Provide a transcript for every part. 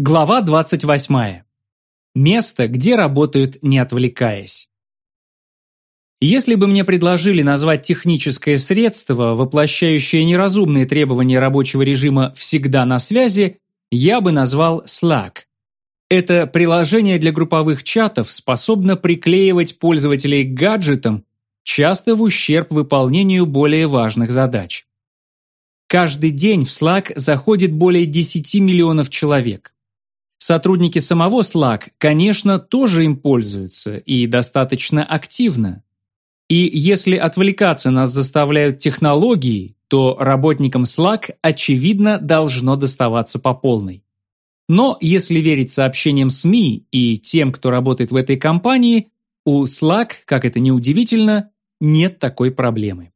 Глава 28. Место, где работают, не отвлекаясь. Если бы мне предложили назвать техническое средство, воплощающее неразумные требования рабочего режима всегда на связи, я бы назвал Slack. Это приложение для групповых чатов способно приклеивать пользователей к гаджетам, часто в ущерб выполнению более важных задач. Каждый день в Slack заходит более 10 миллионов человек. Сотрудники самого Slack, конечно, тоже им пользуются и достаточно активно. И если отвлекаться нас заставляют технологии, то работникам Slack, очевидно, должно доставаться по полной. Но если верить сообщениям СМИ и тем, кто работает в этой компании, у Slack, как это ни удивительно, нет такой проблемы.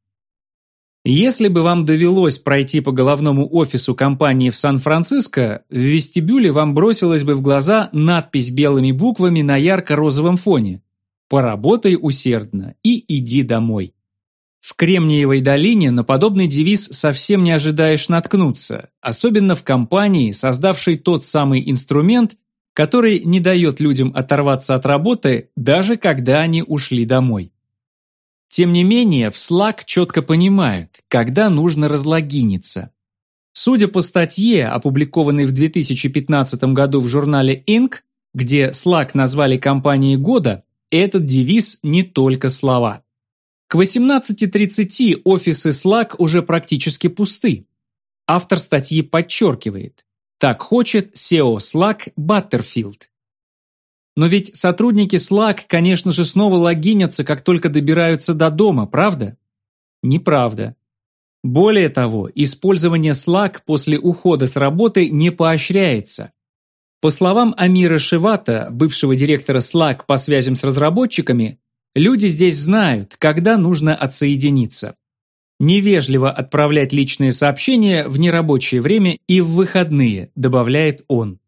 Если бы вам довелось пройти по головному офису компании в Сан-Франциско, в вестибюле вам бросилась бы в глаза надпись белыми буквами на ярко-розовом фоне «Поработай усердно и иди домой». В Кремниевой долине на подобный девиз совсем не ожидаешь наткнуться, особенно в компании, создавшей тот самый инструмент, который не дает людям оторваться от работы, даже когда они ушли домой. Тем не менее, в Slack четко понимают, когда нужно разлогиниться. Судя по статье, опубликованной в 2015 году в журнале Inc., где Slack назвали компанией года, этот девиз не только слова. К 18.30 офисы Slack уже практически пусты. Автор статьи подчеркивает, так хочет SEO Slack Баттерфилд. Но ведь сотрудники Slack, конечно же, снова логинятся, как только добираются до дома, правда? Неправда. Более того, использование Slack после ухода с работы не поощряется. По словам Амира Шивата, бывшего директора Slack по связям с разработчиками, люди здесь знают, когда нужно отсоединиться. Невежливо отправлять личные сообщения в нерабочее время и в выходные, добавляет он.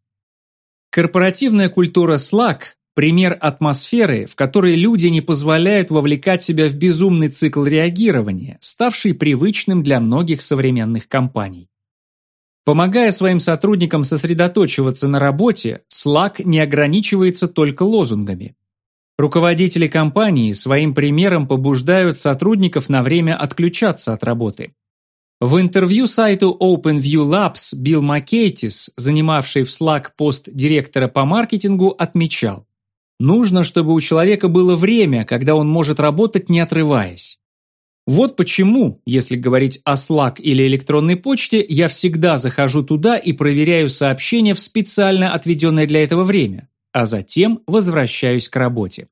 Корпоративная культура Slack – пример атмосферы, в которой люди не позволяют вовлекать себя в безумный цикл реагирования, ставший привычным для многих современных компаний. Помогая своим сотрудникам сосредоточиваться на работе, Slack не ограничивается только лозунгами. Руководители компании своим примером побуждают сотрудников на время отключаться от работы. В интервью сайту OpenView Labs Билл Маккейтис, занимавший в Slack пост директора по маркетингу, отмечал, нужно, чтобы у человека было время, когда он может работать не отрываясь. Вот почему, если говорить о Slack или электронной почте, я всегда захожу туда и проверяю сообщения в специально отведенное для этого время, а затем возвращаюсь к работе.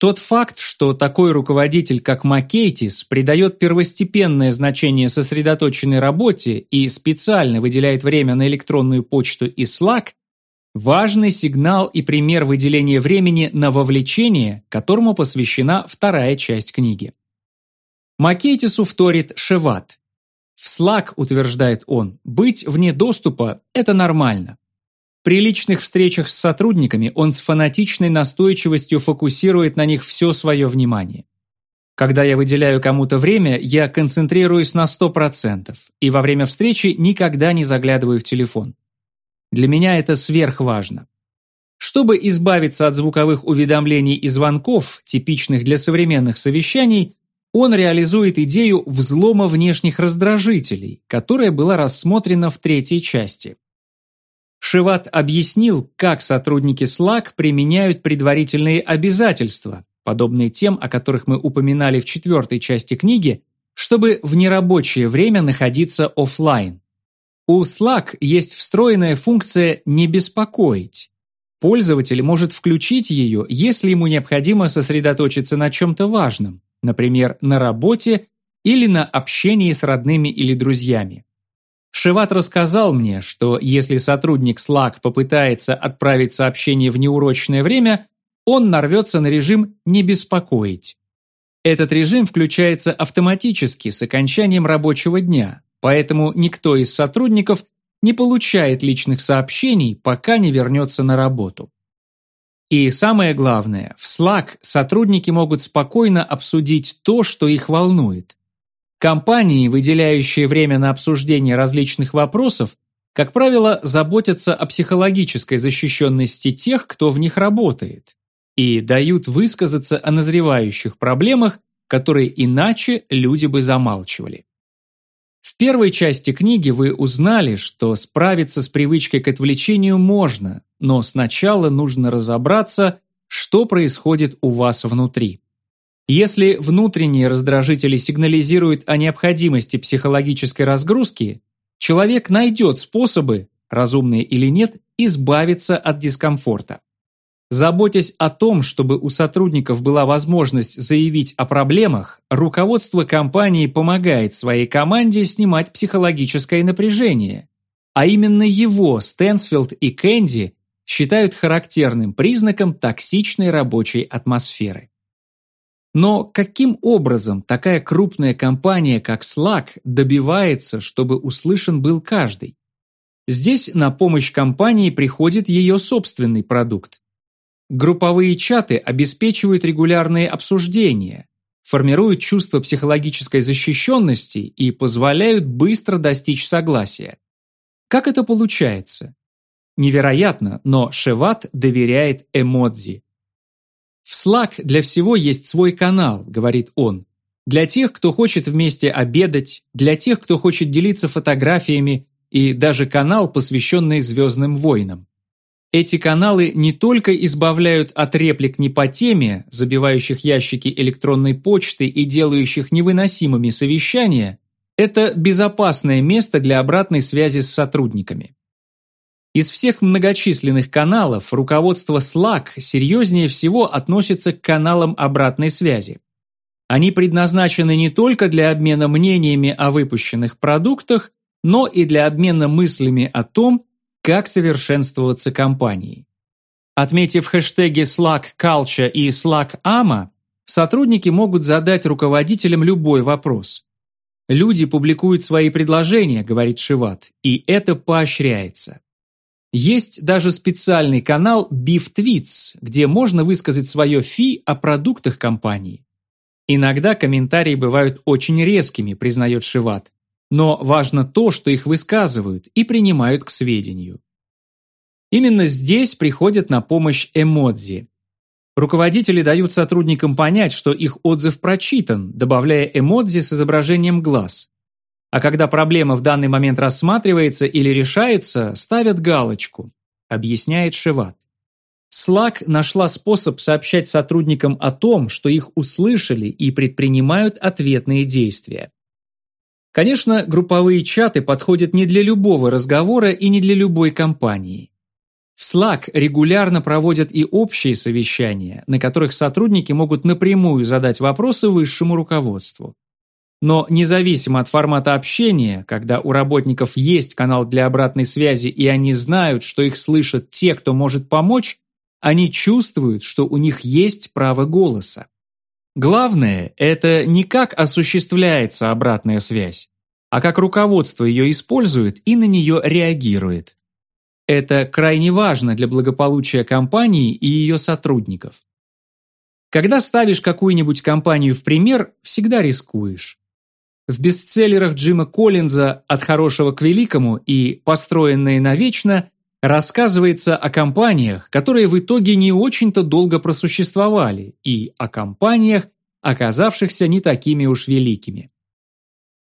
Тот факт, что такой руководитель, как Маккейтис, придает первостепенное значение сосредоточенной работе и специально выделяет время на электронную почту и Slack, важный сигнал и пример выделения времени на вовлечение, которому посвящена вторая часть книги. Маккейтису вторит Шеват. В Slack, утверждает он, быть вне доступа – это нормально. При личных встречах с сотрудниками он с фанатичной настойчивостью фокусирует на них все свое внимание. Когда я выделяю кому-то время, я концентрируюсь на 100%, и во время встречи никогда не заглядываю в телефон. Для меня это сверхважно. Чтобы избавиться от звуковых уведомлений и звонков, типичных для современных совещаний, он реализует идею взлома внешних раздражителей, которая была рассмотрена в третьей части. Шиват объяснил, как сотрудники Slack применяют предварительные обязательства, подобные тем, о которых мы упоминали в четвертой части книги, чтобы в нерабочее время находиться офлайн. У Slack есть встроенная функция «не беспокоить». Пользователь может включить ее, если ему необходимо сосредоточиться на чем-то важном, например, на работе или на общении с родными или друзьями. Шиват рассказал мне, что если сотрудник Slack попытается отправить сообщение в неурочное время, он нарвется на режим «не беспокоить». Этот режим включается автоматически с окончанием рабочего дня, поэтому никто из сотрудников не получает личных сообщений, пока не вернется на работу. И самое главное, в Slack сотрудники могут спокойно обсудить то, что их волнует. Компании, выделяющие время на обсуждение различных вопросов, как правило, заботятся о психологической защищенности тех, кто в них работает, и дают высказаться о назревающих проблемах, которые иначе люди бы замалчивали. В первой части книги вы узнали, что справиться с привычкой к отвлечению можно, но сначала нужно разобраться, что происходит у вас внутри. Если внутренние раздражители сигнализируют о необходимости психологической разгрузки, человек найдет способы, разумные или нет, избавиться от дискомфорта. Заботясь о том, чтобы у сотрудников была возможность заявить о проблемах, руководство компании помогает своей команде снимать психологическое напряжение. А именно его Стэнсфилд и Кэнди считают характерным признаком токсичной рабочей атмосферы. Но каким образом такая крупная компания, как Slack, добивается, чтобы услышан был каждый? Здесь на помощь компании приходит ее собственный продукт Групповые чаты обеспечивают регулярные обсуждения, формируют чувство психологической защищенности и позволяют быстро достичь согласия. Как это получается? Невероятно, но Шеват доверяет эмодзи. В Slack для всего есть свой канал, говорит он. Для тех, кто хочет вместе обедать, для тех, кто хочет делиться фотографиями, и даже канал, посвященный «Звездным войнам». Эти каналы не только избавляют от реплик не по теме, забивающих ящики электронной почты и делающих невыносимыми совещания, это безопасное место для обратной связи с сотрудниками. Из всех многочисленных каналов руководство Slack серьезнее всего относится к каналам обратной связи. Они предназначены не только для обмена мнениями о выпущенных продуктах, но и для обмена мыслями о том, как совершенствоваться компанией. Отметив хэштеги Slack Culture и Slack AMA, сотрудники могут задать руководителям любой вопрос. Люди публикуют свои предложения, говорит Шиват, и это поощряется. Есть даже специальный канал Beef где можно высказать свое фи о продуктах компании. Иногда комментарии бывают очень резкими, признает Шиват, но важно то, что их высказывают и принимают к сведению. Именно здесь приходят на помощь эмодзи. Руководители дают сотрудникам понять, что их отзыв прочитан, добавляя эмодзи с изображением глаз. А когда проблема в данный момент рассматривается или решается, ставят галочку, объясняет Шеват. Slack нашла способ сообщать сотрудникам о том, что их услышали и предпринимают ответные действия. Конечно, групповые чаты подходят не для любого разговора и не для любой компании. В Slack регулярно проводят и общие совещания, на которых сотрудники могут напрямую задать вопросы высшему руководству. Но независимо от формата общения, когда у работников есть канал для обратной связи и они знают, что их слышат те, кто может помочь, они чувствуют, что у них есть право голоса. Главное – это не как осуществляется обратная связь, а как руководство ее использует и на нее реагирует. Это крайне важно для благополучия компании и ее сотрудников. Когда ставишь какую-нибудь компанию в пример, всегда рискуешь. В бестселлерах Джима Коллинза «От хорошего к великому» и «Построенные навечно» рассказывается о компаниях, которые в итоге не очень-то долго просуществовали, и о компаниях, оказавшихся не такими уж великими.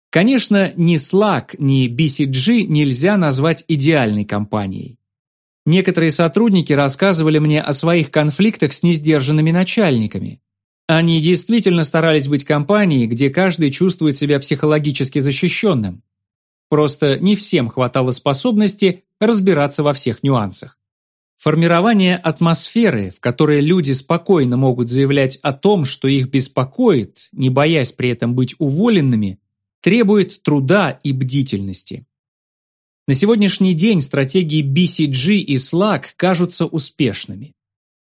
Конечно, ни Slack, ни BCG нельзя назвать идеальной компанией. Некоторые сотрудники рассказывали мне о своих конфликтах с несдержанными начальниками. Они действительно старались быть компанией, где каждый чувствует себя психологически защищенным. Просто не всем хватало способности разбираться во всех нюансах. Формирование атмосферы, в которой люди спокойно могут заявлять о том, что их беспокоит, не боясь при этом быть уволенными, требует труда и бдительности. На сегодняшний день стратегии BCG и Slack кажутся успешными.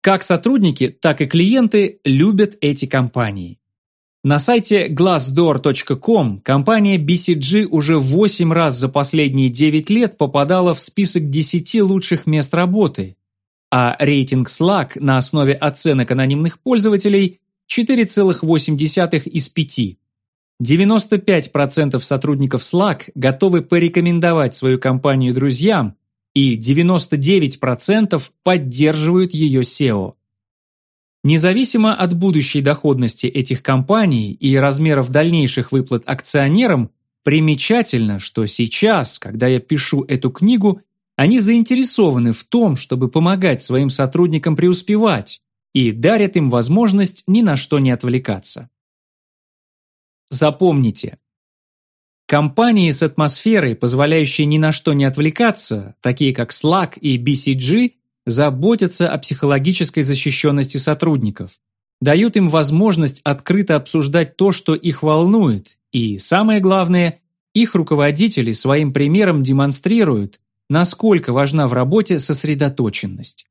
Как сотрудники, так и клиенты любят эти компании. На сайте glassdoor.com компания BCG уже 8 раз за последние 9 лет попадала в список 10 лучших мест работы, а рейтинг Slack на основе оценок анонимных пользователей 4,8 из 5. 95% сотрудников Slack готовы порекомендовать свою компанию друзьям, и 99% поддерживают ее SEO. Независимо от будущей доходности этих компаний и размеров дальнейших выплат акционерам, примечательно, что сейчас, когда я пишу эту книгу, они заинтересованы в том, чтобы помогать своим сотрудникам преуспевать и дарят им возможность ни на что не отвлекаться. Запомните, компании с атмосферой, позволяющие ни на что не отвлекаться, такие как Slack и BCG, заботятся о психологической защищенности сотрудников, дают им возможность открыто обсуждать то, что их волнует, и, самое главное, их руководители своим примером демонстрируют, насколько важна в работе сосредоточенность.